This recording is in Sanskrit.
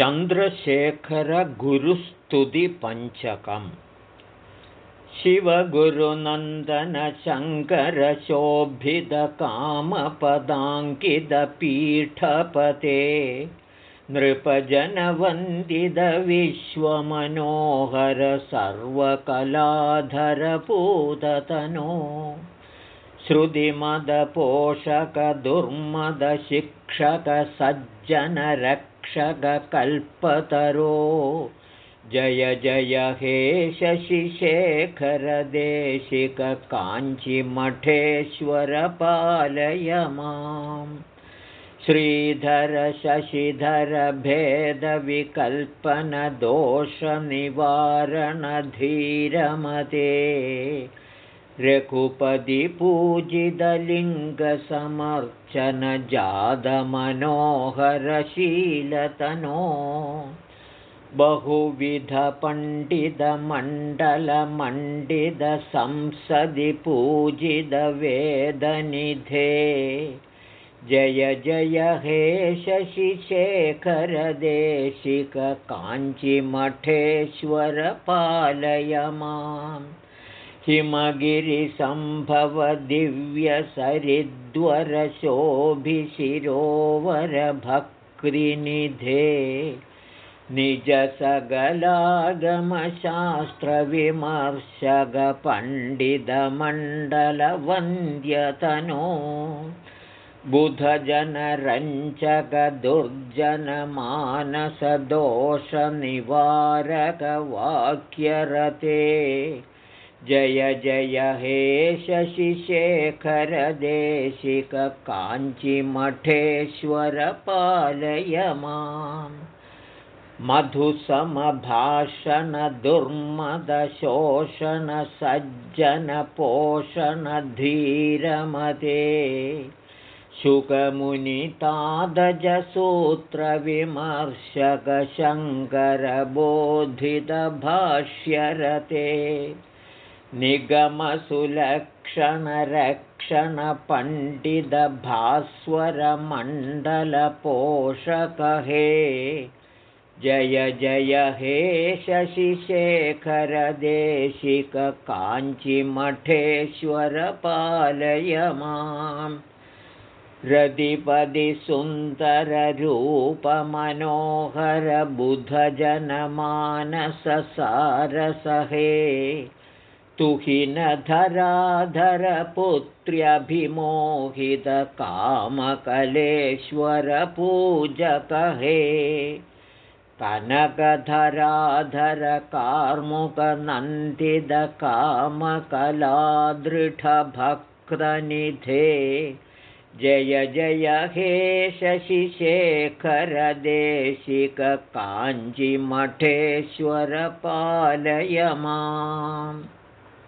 चन्द्रशेखरगुरुस्तुतिपञ्चकम्। शिवगुरुनन्दनशङ्करशोभितकामपदाङ्कितपीठपते नृपजनवन्दितविश्वमनोहर सर्वकलाधरपूततनो श्रुतिमदपोषकदुर्मदशिक्षकसज्जनरक्षककल्पतरो जय जय हे शशिशेखरदेशिककाञ्चिमठेश्वर पालय माम् श्रीधर शशिधरभेदविकल्पनदोषनिवारणधीरमते रघुपतिपूजितलिङ्गसमर्चनजातमनोहरशीलतनो बहुविधपण्डितमण्डलमण्डितसंसदि पूजितवेदनिधे। जय जय हे शशिशेखरदेशिककाञ्चिमठेश्वर पालय माम् हिमगिरिसम्भवदिव्यसरिद्वरशोभिशिरोवरभक्तिनिधे निजसगलागमशास्त्रविमर्शकपण्डितमण्डलवन्द्यतनो। बुधजनरञ्चकदुर्जनमानसदोषनिवारकवाक्यरते जय जय हे शशिशेखरदेशिककाञ्चिमठेश्वर पालय माम्। मधुसमभाषणदुर्मदशोषणसज्जनपोषणधीरमते शुकमुनितादजसूत्रविमर्शकशङ्करबोधितभाष्यरते निगमसुलक्षणरक्षणपण्डितभास्वरमण्डलपोषकहे। जय जय हे शशिशेखरदेशिककाञ्चिमठेश्वर पालय माम् रतिपदिसुन्दररूपमनोहरबुधजनमानससारसहे तुहिनधराधरपुत्र्यभिमोहितकामकलेश्वरपूजकहे कनकधराधरकार्मुकनन्दितकामकलादृढभक्तनिधे। जय जय हे शशिशेखरदेशिककाञ्चिमठेश्वर पालय माम्